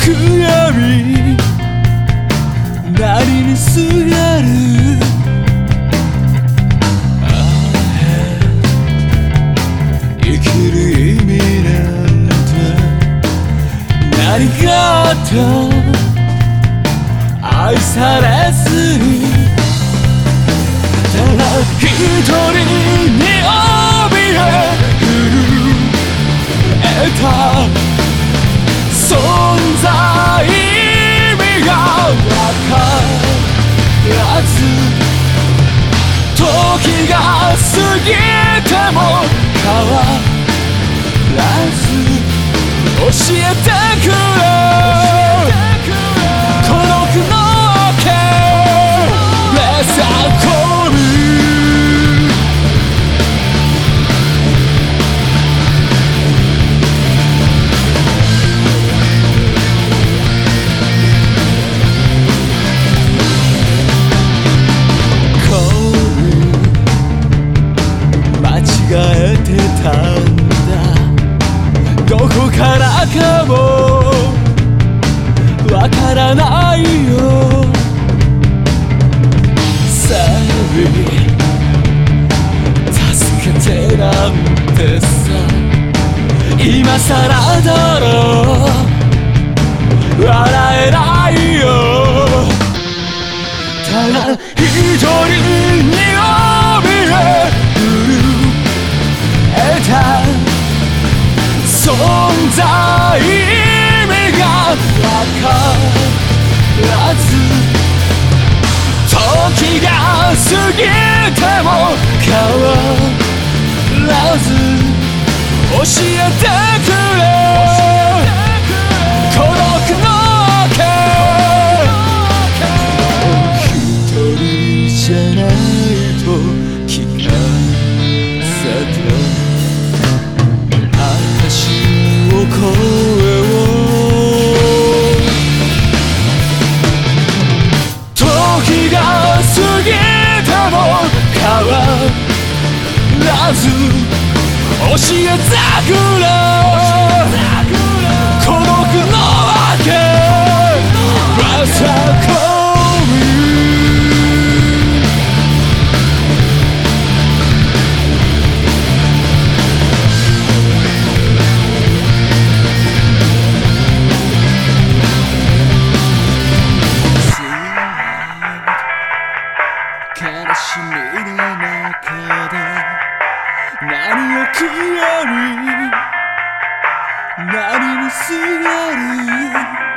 を悔やみ何にすがる生きる意味なんて何かと愛されずにただ一人に怯え震えた存在ても変わらたんだ。どこからかもわからないよ。サビ助けてなんてさ。今さらだろ笑えない。存在意味がわからず時が過ぎても変わらず教えてらず教えてくれ。孤独のわけ。まさか悲しみの中で。何を悔やる？何にすがる？